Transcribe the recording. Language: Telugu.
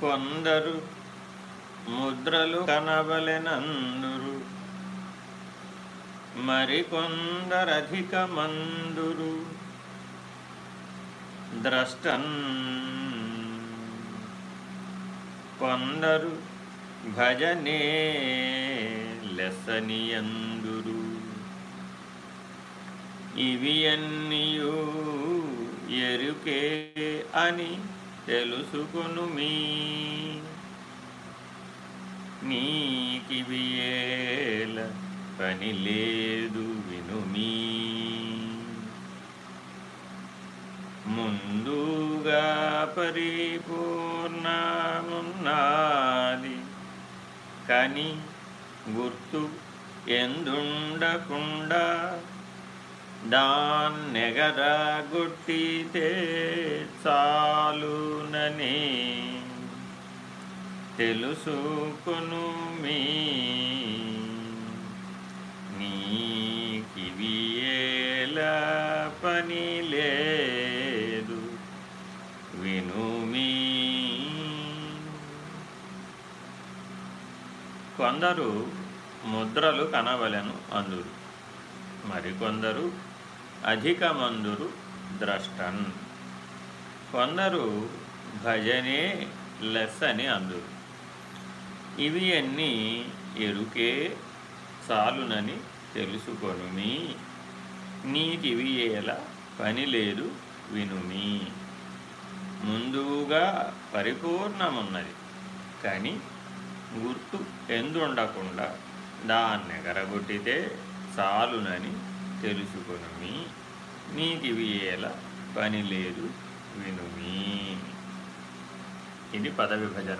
కొందరు ముద్రలు కనబలెనందురు మరికొందరధిక మందురు ద్రష్టన్. కొందరు భజనే లెసనియందురు. ఇవి అన్నీయు ఎరుకే అని తెలుసుకును మీ నీకివియేల పని లేదు వినుమీ. ముందుగా పరిపూర్ణమున్నాది కని గుర్తు ఎందుండకుండా దాన్నెగరగొట్టితే అని తెలుసుకును మీ నీకివియేల పని లేదు. వినుమీ కొందరు ముద్రలు కనవలను అందురు మరికొందరు అధిక మందురు ద్రష్టన్. కొందరు భజనే లెస్ అని అందురు. ఇవి అన్నీ ఎరుకే చాలునని తెలుసుకొనుమి. నీకివి ఎలా పని లేదు వినుమి. ముందుగా పరిపూర్ణమున్నది కానీ గుర్తు ఎందుండకుండా దాన్ని ఎగరగొట్టితే చాలునని తెలుసుకొనుమి. నీకివి ఎలా పని లేదు ఇది పద విభజన